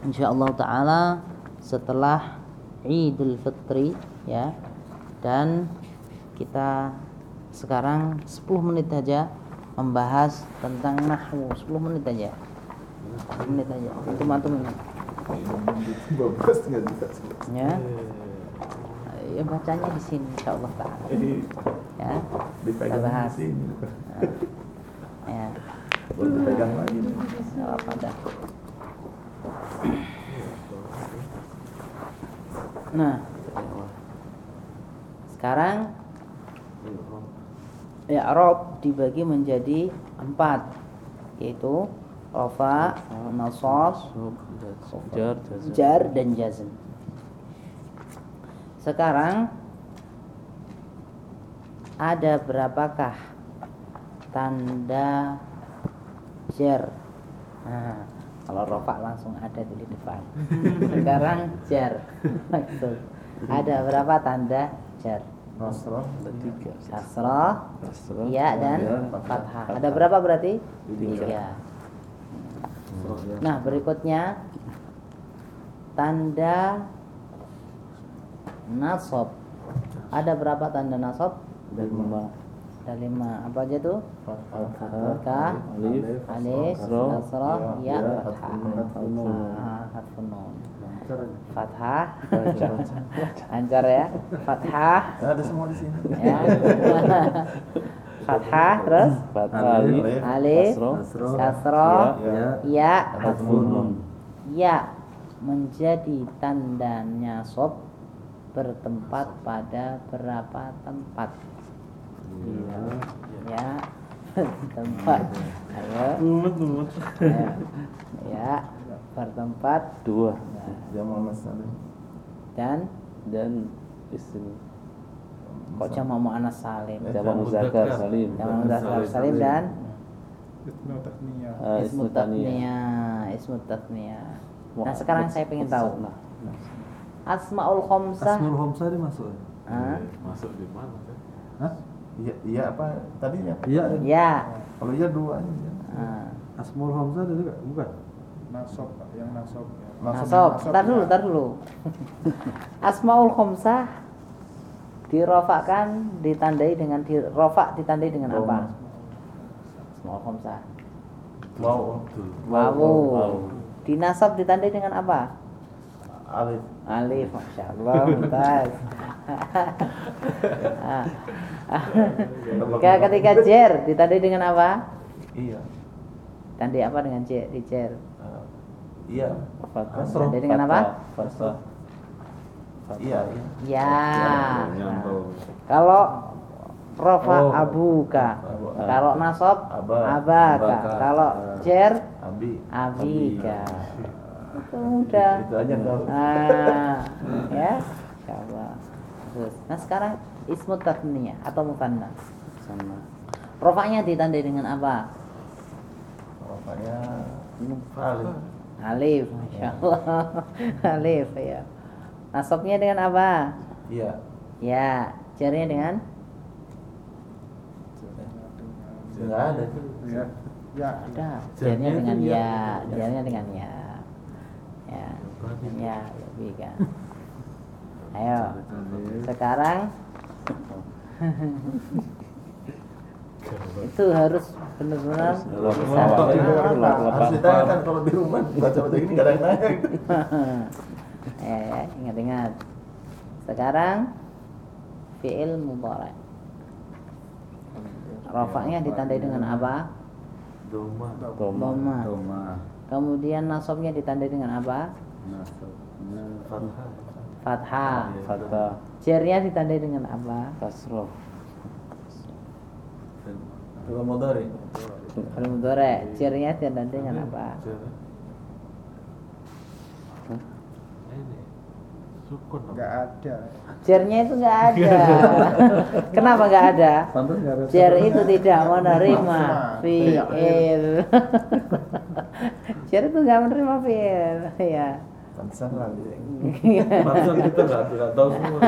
Insyaallah taala setelah Idul Fitri ya. Dan kita sekarang 10 menit saja membahas tentang nahwu. 10 menit aja. 10 menit aja. Itu mantum ini. Ya. Ya bacanya di sini insyaallah taala. Ya. kita bahas. ya Baru dipegang lagi. nggak apa dah nah sekarang ya Arab dibagi menjadi empat yaitu rofa, nasab, jar jar dan jazm. Sekarang ada berapakah tanda jar? Nah, kalau rofa langsung ada di depan. Sekarang jar. Maksud. Ada berapa tanda jar? Nasrah. ada tiga Kasrah, Kasrah, ya dan ya, fathah. Ada berapa berarti? Tiga. Tiga. Nah, berikutnya tanda nasab. Ada berapa tanda nasab? lima Ada lima. Apa aja tuh? Fathah, alif alif, kasrah, ya, ya, fathah. nun. Ah. Fathah, lancar ya. Fathah, Ada semua di sini. ya. Fathah, terus fathah alif alif, kasrah Ya. ya, nun Ya menjadi tanda nyasop bertempat pada berapa tempat? Ya, tempat. Ayo. Ya, ya bertempat dua Jamal Mas Salim. dan dan istri kok jamak muannas salim. jamak muzakkar salim Jamak muzakkar salim dan Ismu Tasniyah. Ah, ismu ismu. Nah, sekarang saya ingin tahu asmaul khamsah. Asmul Homsa ini masuk. Hah? masuk di mana? Hah? Iya, iya apa tadinya? Iya. Ya. Kalau iya dua aja. Ah. Asmul itu juga bukan. Nasab, yang nasab. Nasab, tar dulu, tar dulu. Asmaul khamsah dirofakan ditandai dengan di rofa ditandai dengan apa? Asmaul khamsah. Wow. Wawu. Wawu. Dinasab ditandai dengan apa? Alif. Alif, masya Allah, mumtaz. Ah. Ke- Ketika jer ditandai dengan apa? Iya. Tandai apa dengan jer? Di jer. Eh, iya. fathah Ditandai dengan apa? fathah Iya, iya. Ya. Kalau rofa Oh. abuka. Abu- Kalau nasab Aba. abaka. Abaka. Kalau jer Abi. abika. Itu mudah. Itu aja kau. Ah, ya. Insyaallah. Terus. Nah, sekarang ismu tatniyah atau mutanna. sama Rofanya ditandai dengan apa? Rupanya Alif. Alif, masya Allah. Alif ya. Nasabnya dengan apa? Iya. Ya, jarnya dengan Enggak ada. Ya. Ya. Ada. Jarnya Jarnya dengan itu ya, ya. jarnya dengan ya. Ya. Ya, lebih kan. Ayo. Sekarang itu harus benar-benar Harus ditanyakan kalau di rumah baca-baca gini enggak ada yang nanya. ya, ya, ingat-ingat. Sekarang fi'il mudhari. Rafa'nya ditandai dengan apa? Doma. Dhamma. Doma. Kemudian nasabnya ditandai dengan apa? Nasabnya Fathah. Fathah. Jarnya ditandai dengan apa? Kasroh. Kalau modari. Kalau mudhari, jarnya ditandai dengan apa? Jar. Ini. Sukun. apa? Enggak ada. Jarnya itu nggak ada. Kenapa nggak ada? Pantas enggak ada. Jar itu tidak menerima fi'il. Jar itu nggak menerima fi'il, ya. Pantesan lah. Pantesan kita nggak nggak tahu semua.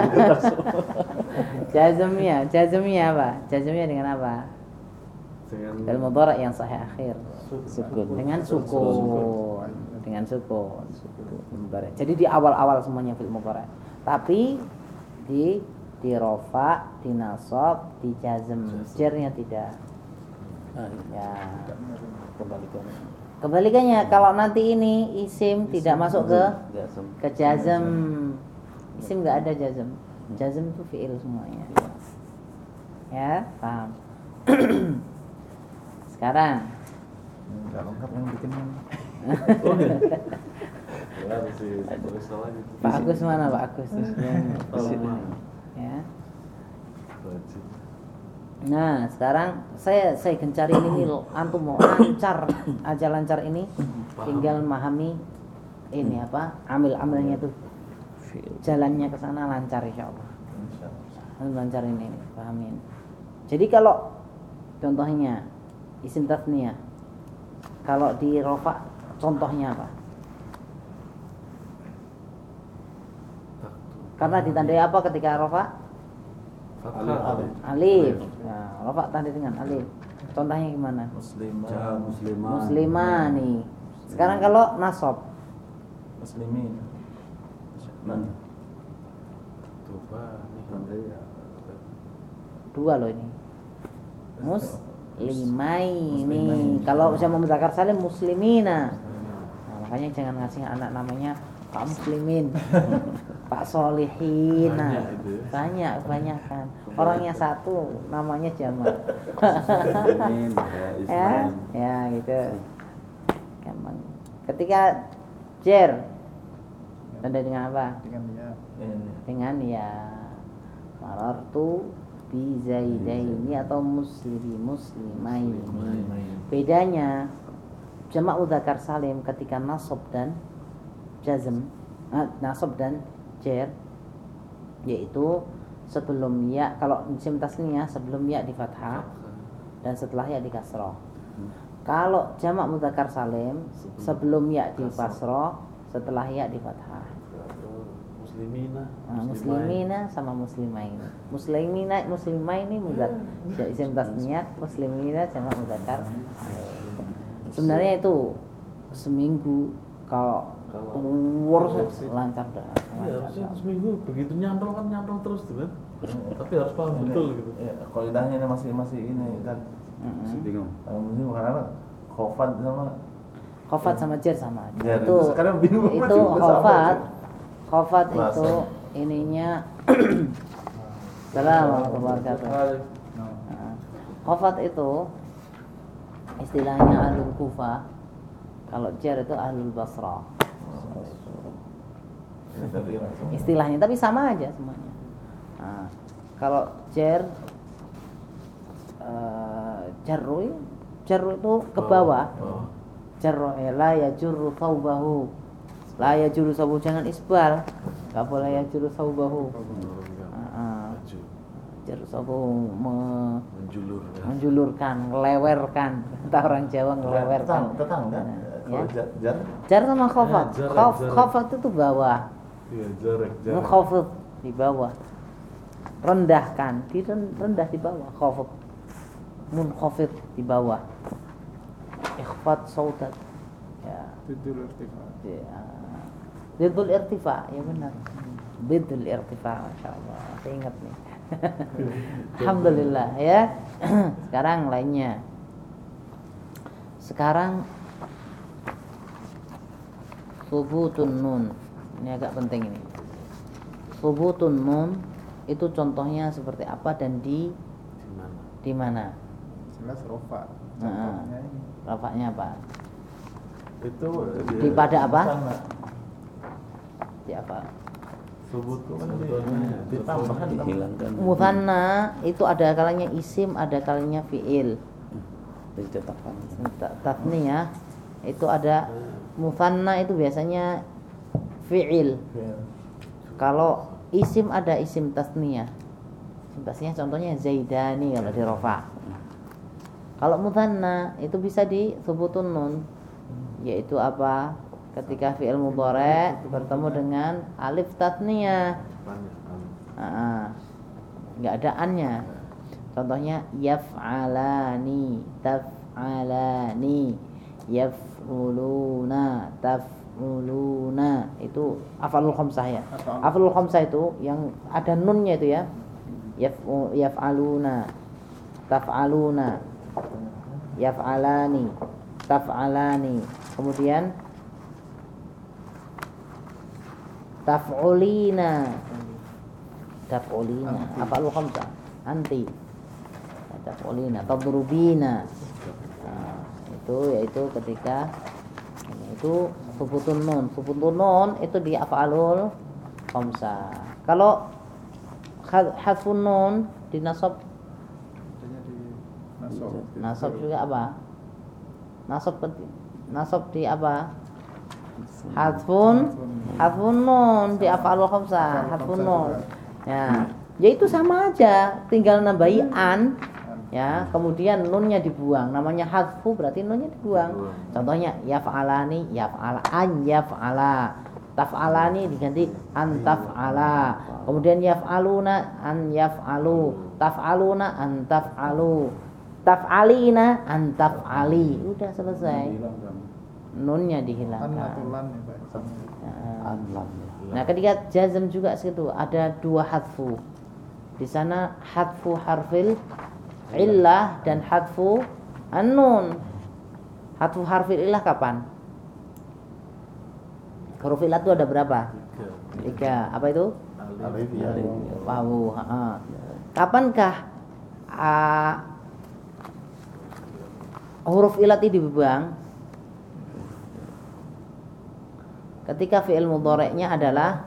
Jazmnya, jazmnya apa? Jazmnya dengan apa? Dengan mudhari yang sahih akhir. Sukun. Dengan sukun. Dengan sukun. Mudhari. Jadi di awal-awal semuanya fil mudhari. Tapi di di rofa, di nasab, di jazm. Jarnya tidak. Ah, Ya. Kembalikan. Kebalikannya kalau nanti ini isim tidak masuk ke Jasem. ke jazm. Isim nggak ada jazm. Jazm itu fi'il semuanya. Ya, paham. Sekarang Enggak lengkap yang bikin Oh iya. Ya lagi. Pak Agus mana Pak Agus? Ya. Nah, sekarang saya saya gencari ini nih, antum mau lancar aja lancar ini tinggal memahami ini apa amil-amilnya tuh. Jalannya ke sana lancar insya Allah. Antum lancar ini nih, pahamin. Jadi kalau contohnya isim tasniyah. Kalau di rofa contohnya apa? Karena ditandai apa ketika rofa Fathah. alif. Nah, rofa tandai dengan alif. Contohnya gimana? Muslimah. Muslimah. muslimah nih. Sekarang kalau nasab. Muslimin. Nah, Tuba. dua loh ini. Muslimai ini. Kalau saya mau mudzakkar salim muslimina. Nah, makanya jangan ngasih anak namanya pak muslimin pak solihin. Nah, Banyak itu ya. banyak banyak kan. Orangnya satu namanya jamak Muslimin. Ya, ya ya gitu. Gampang. Ketika jer. Tanda dengan apa? Dengan ya. dengan ya marartu bi zaidaini atau muslimi muslimaini bedanya jamak mudzakkar salim ketika nasab dan jazm ah, nasab dan jer yaitu sebelum ya kalau isim tasniyah sebelum ya di fathah dan setelah ya di kasroh kalau jamak mudzakkar salim sebelum ya di kasroh setelah ya di fathah Muslimina. Nah, muslimina sama muslimain. Muslimina muslimain ini mudah. Ya isim tasniyah, muslimina sama mudzakkar. Sebenarnya itu seminggu kalau keluar lancar dah. Iya, harusnya seminggu begitu nyantol kan nyantol terus tuh kan. Tapi harus paham betul gitu. Ya, kaidahnya ini masih masih ini kan. Masih bingung. Kalau muslim karena khofat sama Khofat sama jer sama. Jar, Itu itu sekarang bingung itu. Khofat Masa. itu ininya Assalamualaikum warahmatullahi wabarakatuh. Nah, Khofat itu istilahnya ahlul Kufah. Kalau jar itu ahlul Basrah. Ya. Istilahnya tapi sama aja semuanya. Nah, kalau jar eh jarru jarru itu ke bawah. Oh. Jarru ya la yajurru thawbahu. La yajurru thawbahu jangan isbal. Enggak boleh yajurru thawbahu. Heeh. Maju. Jarru thawbahu me- Menjulur. ya. menjulurkan, ngelewerkan. Kata orang Jawa ngelewerkan. Tetang, tetangga. Nah, ya. jar, jar sama. Ya, jar, Khaf, jar. khafat itu bawah. Iya, jarak, jarak. Mukhafid di bawah. Rendahkan, di rendah di bawah. Khafat. munkhafid di bawah ikhfat sautat ya Tidul irtifa. ya Bidul irtifa ya benar Bidul irtifa Masya Allah saya ingat nih Alhamdulillah ya sekarang lainnya sekarang Subutun nun Ini agak penting ini Subutun nun Itu contohnya seperti apa dan di Di mana? di mana? Jelas rofa. Nah, Rafaknya apa? Itu Di pada apa? Sana. Di apa? Kan. Muthanna itu ada kalanya isim, ada kalanya fiil. Dicetakkan. Ta- Tatniyah itu ada muthanna itu biasanya fiil. Iya. Kalau isim ada isim tasniyah. Isim tasniyah contohnya Zaidani kalau di rofa. Kalau muthanna itu bisa di subutun nun yaitu apa? Ketika fi'il mudhari bertemu dengan alif tasniyah. Ah, nggak ada annya. Contohnya yaf'alani, taf'alani, yaf'uluna, taf'uluna. Itu afalul khamsah ya. Afalul khamsah. itu yang ada nunnya itu ya. Yaf'u- Yaf'aluna, taf'aluna, yaf'alani, taf'alani. Kemudian taf'ulina. Taf'ulina. Apa lu khamsah. Anti. Taf'ulina. Tadrubina. Nah, itu yaitu ketika itu subutun nun subutun nun itu di af'alul khamsah kalau hadfun nun di nasab. Nasab. Juga apa? Nasab nasab di apa? Hadfun hadfun nun di af'alul khamsah hadfun nun ya. Ya itu sama aja. Tinggal nambahi an ya kemudian nunnya dibuang. Namanya hadfu berarti nunnya dibuang. Contohnya yaf'alani yaf'ala an yaf'ala. Taf'alani diganti an taf'ala. Kemudian yaf'aluna an yaf'alu. Taf'aluna an taf'alu. Taf'alina an taf'ali. Udah selesai. Nunnya dihilangkan. Ya. Nah, ketika jazm juga situ ada dua hadfu. Di sana hadfu harfil illah dan hadfu an-nun. Hadfu harfil illah kapan? Huruf illah itu ada berapa? Tiga. Apa itu? Alif ya. Wawu. ha-ha. Kapankah ah, huruf ilat ini dibuang? Ketika fi'il mudhari'nya adalah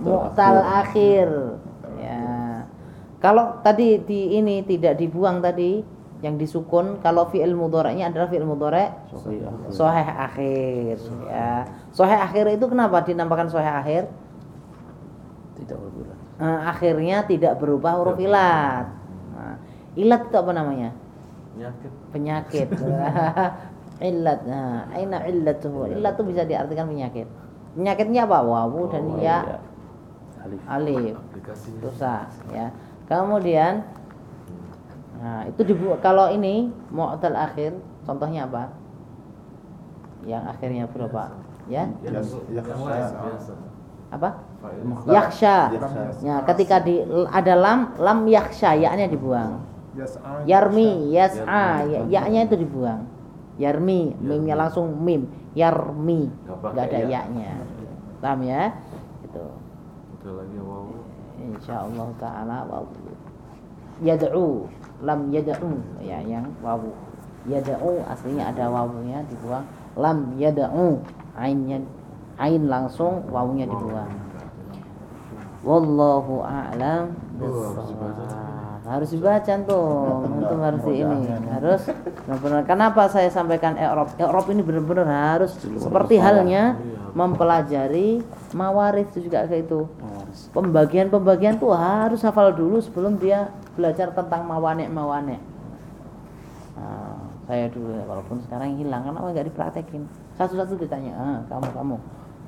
mu'tal akhir. Ya. Kalau tadi di ini tidak dibuang tadi yang disukun kalau fi'il mudhari'nya adalah fi'il mudhari' sahih akhir ya. Sahih akhir itu kenapa dinamakan sahih akhir? Tidak berbulan. Eh, akhirnya tidak berubah huruf ilat. Nah, ilat itu apa namanya? Penyakit. Penyakit. ilat. Nah, aina illatuhu? Ilat itu bisa diartikan penyakit. Penyakitnya apa? Wawu dan Oh, ya iya. Alif. alif. Dosa ya. Kemudian nah, itu dibu kalau ini mu'tal akhir contohnya apa? Yang akhirnya berapa? Ya? Apa? Yaksha. Ya, ketika di ada lam, lam yaksha, ya-nya dibuang. Yarmi, yas'a, ya, ya-nya itu dibuang. Yarmi, mimnya langsung mim. Yarmi, Nggak pakai nggak ada ya. ya-nya. Paham ya? Itu. Ada lagi wawu. Insyaallah taala wawu. Yad'u, lam yad'u, ya yang wawu. Yad'u aslinya ada wawunya dibuang. Lam yad'u, ainnya ain langsung wawunya dibuang. Wallahu a'lam bissawab. Harus dibaca tuh, untuk harus ini. Harus benar-benar. Kenapa saya sampaikan i'rab? I'rab ini benar-benar harus seperti halnya mempelajari mawaris itu juga kayak itu. Pembagian-pembagian tuh harus hafal dulu sebelum dia belajar tentang mawanek-mawanek. Nah, saya dulu ya, walaupun sekarang hilang kenapa nggak dipraktekin? Satu-satu ditanya, ah, kamu kamu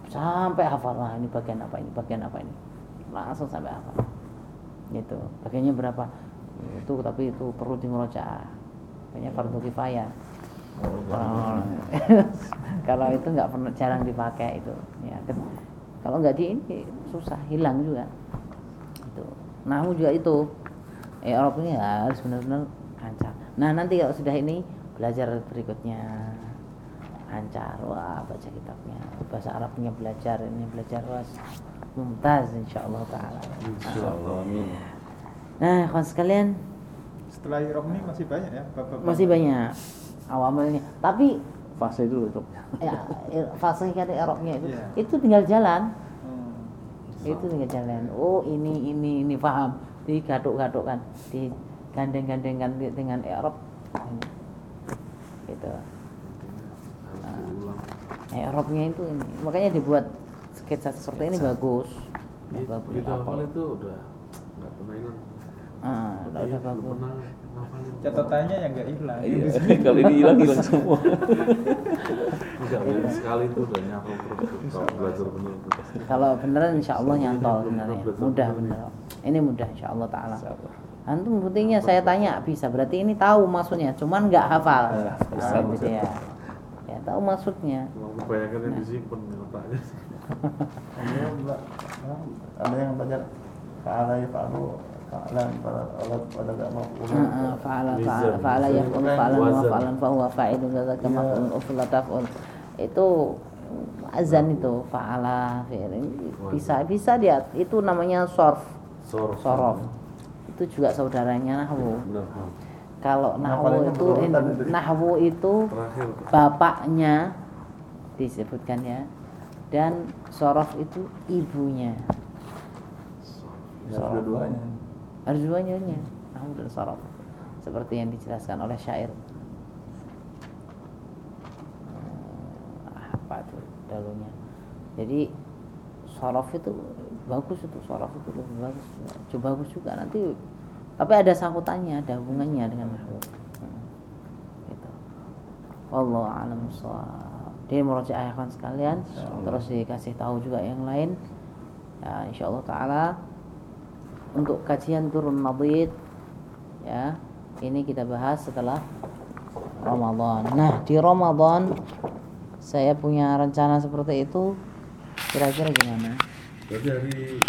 sampai hafal lah ini bagian apa ini bagian apa ini langsung sampai hafal. Gitu. Bagiannya berapa? Itu tapi itu perlu di murojaah. hanya fardu kifayah Oh, kalau kalau itu nggak pernah jarang dipakai itu ya ke- kalau nggak di ini susah hilang juga. Itu. Nah juga itu. Eh Arab ini harus benar-benar lancar. Nah nanti kalau sudah ini belajar berikutnya. Lancar. Wah baca kitabnya. Bahasa Arabnya belajar ini belajar. Was mumtaz insyaallah taala. Insyaallah. Amin. nah kawan sekalian. Setelah iroh ini masih banyak ya bab-bab masih banyak. Awalnya. Tapi Fase dulu tuh. ya fase kan Arabnya itu. Iya. itu tinggal jalan. Itu tinggal jalan. Oh ini ini ini. Paham digaduk-gadukkan digandeng-gandengkan dengan Arab gitu. Nah, Arabnya itu ini. Makanya dibuat sketsa seperti ini bagus. Gitu, bagus hafal itu udah nggak pernah ingat. ah, udah, bagus. Catatannya yang nggak hilang. Iya. Kalau ini hilang hilang semua. Sekali itu udah terus kalau belajar bener kalau beneran insya Allah nyantol sebenarnya pernah mudah bener. Ini mudah insya Allah taala. Antum buktinya saya tanya bisa. Berarti ini tahu maksudnya cuman nggak hafal. Bisa, Nah, bisa. gitu ya. Ya tahu maksudnya. Mau kebanyakan yang disimpan di otaknya. Ada yang belajar Fa'ala ya fa'alu Fa'alan pada Allah pada gak mau Heeh, fa'ala fa'ala fa'ala yaf'ul fa'alan wa fa'alan fa huwa fa'ilun kadzaka Iya. maf'ul ufla taf'ul itu azan itu fa'ala bisa bisa dia itu namanya sorf. Sor. sorof. Itu juga saudaranya nahwu. Benar. kalau nahwu itu nahwu itu Terakhir. bapaknya disebutkan ya dan sorof itu ibunya. Ya dua-duanya. Harus duanya nahwu dan sorof. Seperti yang dijelaskan oleh syair apa itu dahulunya jadi sorof itu bagus itu sorof itu lebih bagus. Coba bagus juga nanti tapi ada sangkutannya ada hubungannya dengan nahwu Hmm, gitu. Allah alam shawab. Dia ya kawan sekalian, terus dikasih tahu juga yang lain. Ya, insya Allah taala. Untuk kajian turun nadid ya ini kita bahas setelah Ramadan. Nah di Ramadan saya punya rencana seperti itu kira-kira gimana? Berarti hari